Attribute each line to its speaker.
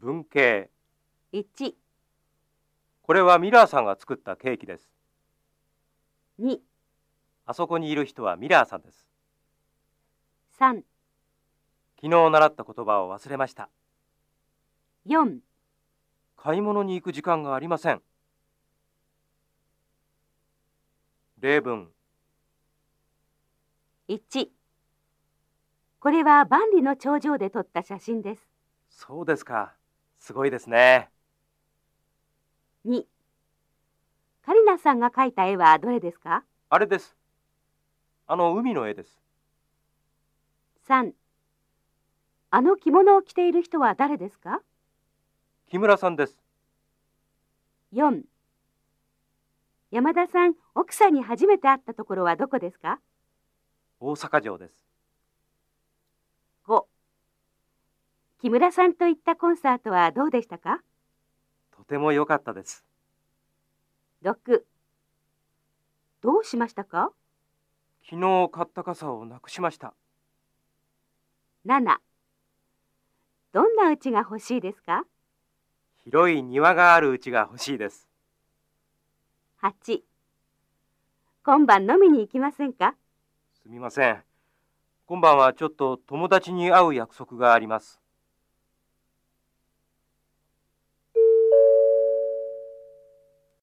Speaker 1: 文系。
Speaker 2: 1、
Speaker 1: これはミラーさんが作ったケーキです。
Speaker 2: 2、
Speaker 1: あそこにいる人はミラーさんです。
Speaker 2: 3、
Speaker 1: 昨日習った言葉を忘れました。
Speaker 2: 4、
Speaker 1: 買い物に行く時間がありません。例文。
Speaker 2: 1これは万里の長城で撮った写真です。
Speaker 1: そうですか。すごいですね。
Speaker 2: 2カリナさんが描いた絵はどれですか？
Speaker 1: あれです。あの海の絵です。
Speaker 2: ?3 あの着物を着ている人は誰ですか？
Speaker 1: 木村さんです。
Speaker 2: ?4 山田さん、奥さんに初めて会ったところはどこですか？
Speaker 1: 大阪城です。
Speaker 2: 木村さんと行ったコンサートはどうでしたか？
Speaker 1: とても良かったです。
Speaker 2: ?6 どうしましたか？
Speaker 1: 昨日買った傘をなくしました。
Speaker 2: ?7 どんな家が欲しいですか？
Speaker 1: 広い庭がある家が欲しいです。
Speaker 2: ?8 今晩飲みに行きませんか？
Speaker 1: すみません。今晩はちょっと友達に会う約束があります。